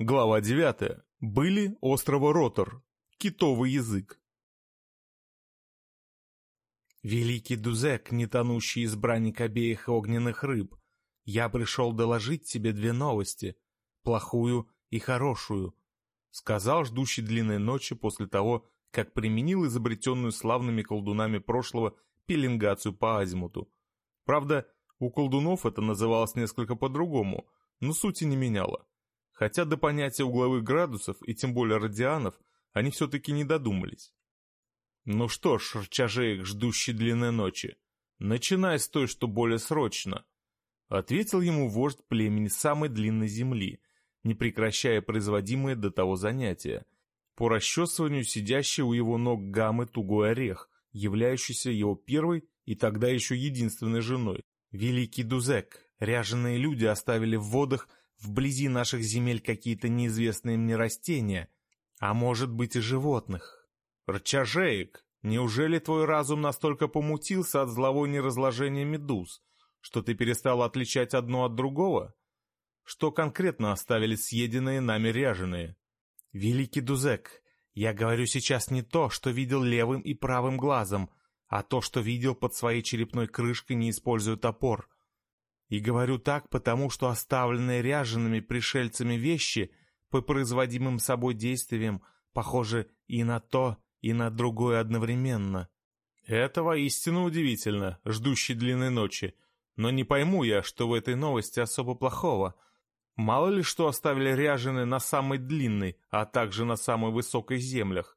Глава 9. Были острова Ротор. Китовый язык. Великий Дузек, не тонущий избранник обеих огненных рыб, я пришел доложить тебе две новости, плохую и хорошую, сказал ждущий длинной ночи после того, как применил изобретенную славными колдунами прошлого пеленгацию по азимуту. Правда, у колдунов это называлось несколько по-другому, но сути не меняло. Хотя до понятия угловых градусов и тем более радианов они все-таки не додумались. Ну что ж, рчажеек, ждущий длинной ночи, начинай с той, что более срочно. Ответил ему вождь племени самой длинной земли, не прекращая производимое до того занятия. По расчесыванию сидящий у его ног гаммы тугой орех, являющийся его первой и тогда еще единственной женой. Великий Дузек, ряженые люди оставили в водах вблизи наших земель какие-то неизвестные мне растения, а может быть и животных. Рчажеек, неужели твой разум настолько помутился от зловония разложения медуз, что ты перестал отличать одно от другого? Что конкретно оставили съеденные нами ряженые? Великий Дузек, я говорю сейчас не то, что видел левым и правым глазом, а то, что видел под своей черепной крышкой, не используя топор — и говорю так, потому что оставленные ряжеными пришельцами вещи по производимым собой действиям похожи и на то, и на другое одновременно. Это воистину удивительно, ждущий длинной ночи. Но не пойму я, что в этой новости особо плохого. Мало ли что оставили ряжены на самой длинной, а также на самой высокой землях.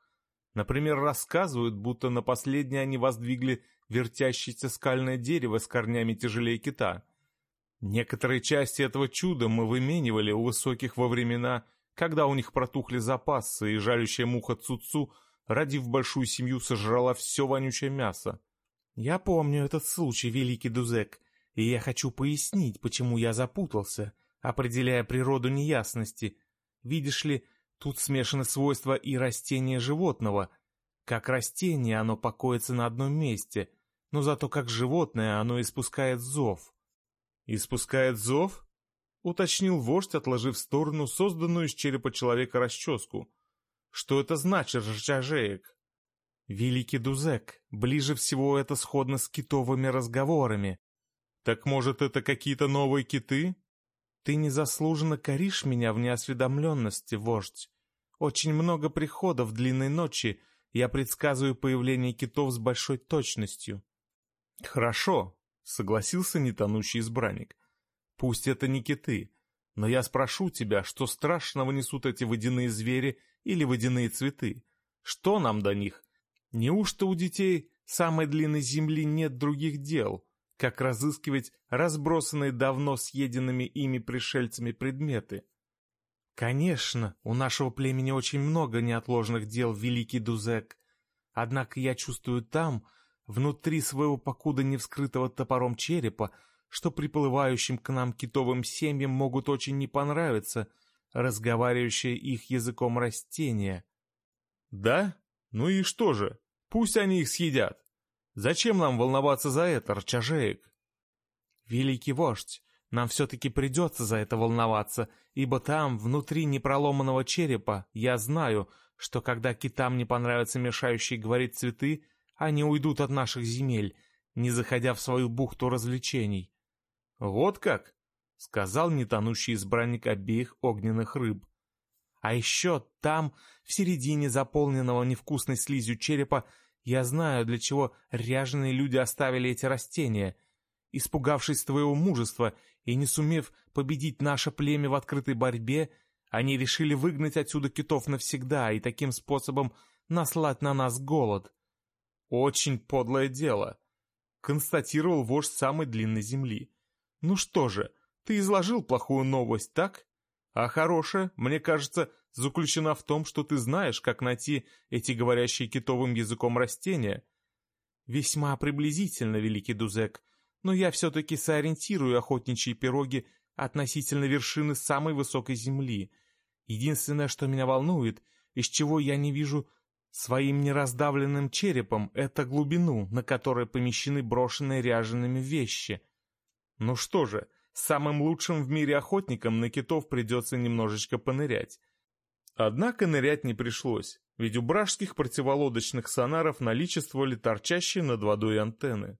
Например, рассказывают, будто на последней они воздвигли вертящееся скальное дерево с корнями тяжелее кита — Некоторые части этого чуда мы выменивали у высоких во времена, когда у них протухли запасы, и жалющая муха Цуцу, родив большую семью, сожрала все вонючее мясо. Я помню этот случай, великий Дузек, и я хочу пояснить, почему я запутался, определяя природу неясности. Видишь ли, тут смешаны свойства и растения животного. Как растение оно покоится на одном месте, но зато как животное оно испускает зов. «Испускает зов?» — уточнил вождь, отложив в сторону созданную из черепа человека расческу. «Что это значит, ржажеек?» «Великий Дузек, ближе всего это сходно с китовыми разговорами». «Так, может, это какие-то новые киты?» «Ты незаслуженно коришь меня в неосведомленности, вождь. Очень много приходов длинной ночи, я предсказываю появление китов с большой точностью». «Хорошо, согласился нетонущий избранник. Пусть это не киты, но я спрошу тебя, что страшного несут эти водяные звери или водяные цветы? Что нам до них? Неужто у детей самой длинной земли нет других дел, как разыскивать разбросанные давно съеденными ими пришельцами предметы? Конечно, у нашего племени очень много неотложных дел, великий Дузек. Однако я чувствую там, внутри своего покуда не вскрытого топором черепа, что приплывающим к нам китовым семьям могут очень не понравиться разговаривающие их языком растения. Да? Ну и что же? Пусть они их съедят. Зачем нам волноваться за это, рчажеек? Великий вождь, нам все-таки придется за это волноваться, ибо там, внутри непроломанного черепа, я знаю, что когда китам не понравятся мешающие говорить цветы, они уйдут от наших земель, не заходя в свою бухту развлечений. Вот как, сказал нетонущий избранник обеих огненных рыб. А еще там, в середине заполненного невкусной слизью черепа, я знаю, для чего ряженые люди оставили эти растения. Испугавшись твоего мужества и не сумев победить наше племя в открытой борьбе, они решили выгнать отсюда китов навсегда и таким способом наслать на нас голод. Очень подлое дело, констатировал вождь самой длинной земли. Ну что же, ты изложил плохую новость, так? А хорошая, мне кажется, заключена в том, что ты знаешь, как найти эти говорящие китовым языком растения. Весьма приблизительно, великий Дузек, но я все-таки сориентирую охотничьи пироги относительно вершины самой высокой земли. Единственное, что меня волнует, из чего я не вижу Своим нераздавленным черепом это глубину, на которой помещены брошенные ряжеными вещи. Ну что же, Самым лучшим в мире охотникам на китов придется немножечко понырять. Однако нырять не пришлось, ведь у бражских противолодочных сонаров наличествовали торчащие над водой антенны.